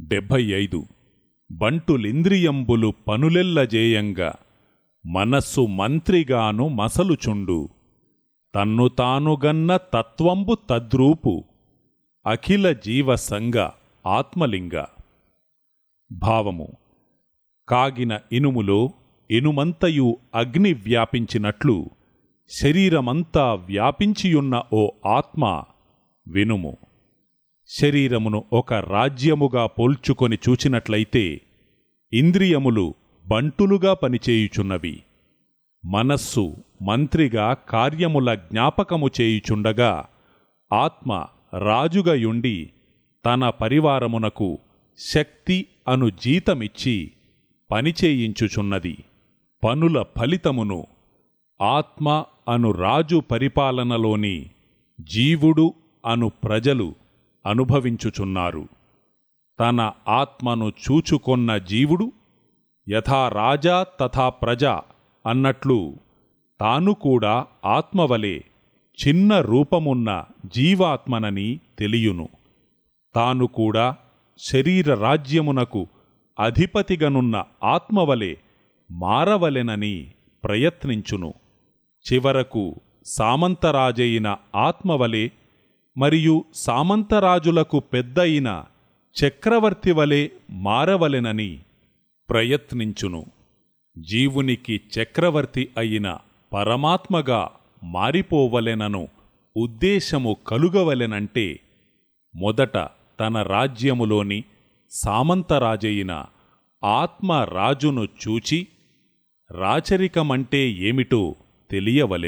డెబ్భై ఐదు. బంటులింద్రియంబులు పనులెల్లజేయంగా మనస్సు మంత్రిగాను మసలుచుండు. తన్ను తానుగన్న తత్వంబు తద్రూపు అఖిల జీవసంగ ఆత్మలింగ. భావము కాగిన ఇనుములో ఇనుమంతయు అగ్ని వ్యాపించినట్లు శరీరమంతా వ్యాపించియున్న ఓ ఆత్మ వినుము. శరీరమును ఒక రాజ్యముగా పోల్చుకొని చూచినట్లయితే ఇంద్రియములు బంటులుగా పనిచేయుచున్నవి. మనస్సు మంత్రిగా కార్యముల జ్ఞాపకము చేయుచుండగా ఆత్మ రాజుగయుండి తన పరివారమునకు శక్తి అను జీతమిచ్చి పనిచేయించుచున్నది. పనుల ఫలితమును ఆత్మ అను రాజు పరిపాలనలోని జీవుడు అను ప్రజలు అనుభవించుచున్నారు. తన ఆత్మను చూచుకొన్న జీవుడు యథా రాజా తథా ప్రజ అన్నట్లు తాను కూడా ఆత్మవలే చిన్న రూపమున్న జీవాత్మనని తెలియును. తాను కూడా శరీర రాజ్యమునకు అధిపతిగనున్న ఆత్మవలే మారవలెనని ప్రయత్నించును. చివరకు సామంతరాజైన ఆత్మవలే మరియు సామంతరాజులకు పెద్దయిన చక్రవర్తి వలె మారవలెనని ప్రయత్నించును. జీవునికి చక్రవర్తి అయిన పరమాత్మగా మారిపోవలెనను ఉద్దేశము కలుగవలెనంటే మొదట తన రాజ్యములోని సామంతరాజైన ఆత్మ రాజును చూచి రాచరికమంటే ఏమిటో తెలియవలె